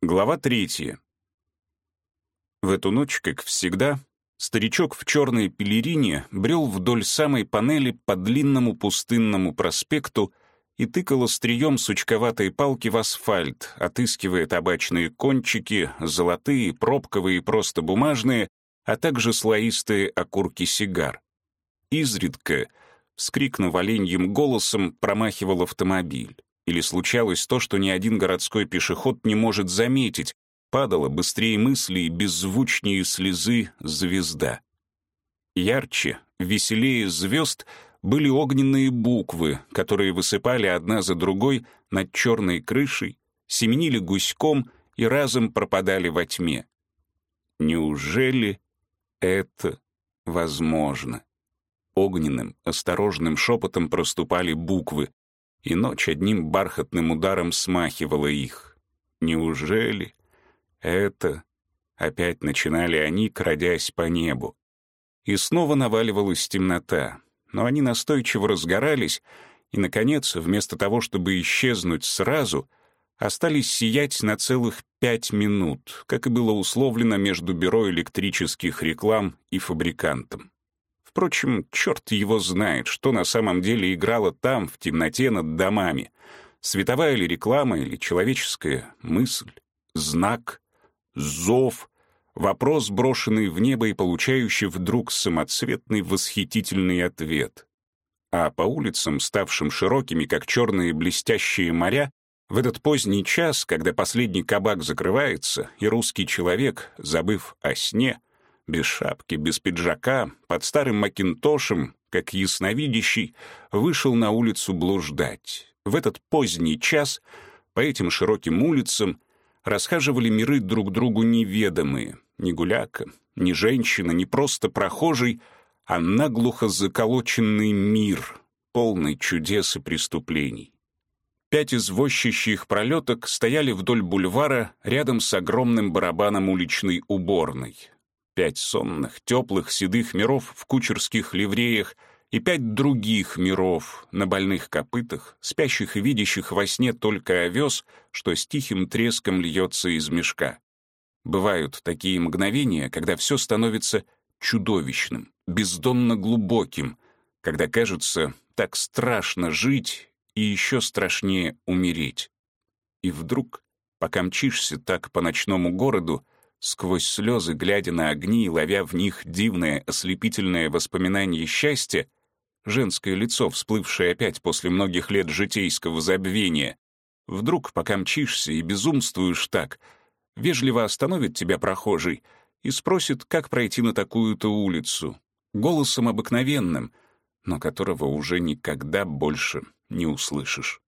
Глава третья. В эту ночь, как всегда, старичок в черной пелерине брел вдоль самой панели по длинному пустынному проспекту и тыкал острием сучковатой палки в асфальт, отыскивая табачные кончики, золотые, пробковые и просто бумажные, а также слоистые окурки сигар. Изредка, вскрикнув оленьим голосом, промахивал автомобиль. Или случалось то, что ни один городской пешеход не может заметить, падала быстрее мысли и беззвучнее слезы звезда. Ярче, веселее звезд были огненные буквы, которые высыпали одна за другой над черной крышей, семенили гуськом и разом пропадали во тьме. Неужели это возможно? Огненным, осторожным шепотом проступали буквы, и ночь одним бархатным ударом смахивала их. Неужели это... Опять начинали они, крадясь по небу. И снова наваливалась темнота, но они настойчиво разгорались, и, наконец, вместо того, чтобы исчезнуть сразу, остались сиять на целых пять минут, как и было условлено между бюро электрических реклам и фабрикантом. Впрочем, черт его знает, что на самом деле играло там, в темноте над домами. Световая ли реклама или человеческая мысль, знак, зов, вопрос, брошенный в небо и получающий вдруг самоцветный восхитительный ответ. А по улицам, ставшим широкими, как черные блестящие моря, в этот поздний час, когда последний кабак закрывается, и русский человек, забыв о сне, без шапки, без пиджака, под старым макинтошем, как ясновидящий, вышел на улицу блуждать. В этот поздний час по этим широким улицам расхаживали миры друг другу неведомые. Ни гуляка, ни женщина, ни просто прохожий, а наглухо заколоченный мир, полный чудес и преступлений. Пять извозчищих пролеток стояли вдоль бульвара рядом с огромным барабаном уличной уборной пять сонных, теплых, седых миров в кучерских ливреях и пять других миров на больных копытах, спящих и видящих во сне только овес, что с тихим треском льется из мешка. Бывают такие мгновения, когда все становится чудовищным, бездонно глубоким, когда кажется так страшно жить и еще страшнее умереть. И вдруг, пока мчишься так по ночному городу, сквозь слезы, глядя на огни и ловя в них дивное, ослепительное воспоминание счастья, женское лицо, всплывшее опять после многих лет житейского забвения, вдруг, пока мчишься и безумствуешь так, вежливо остановит тебя прохожий и спросит, как пройти на такую-то улицу, голосом обыкновенным, но которого уже никогда больше не услышишь.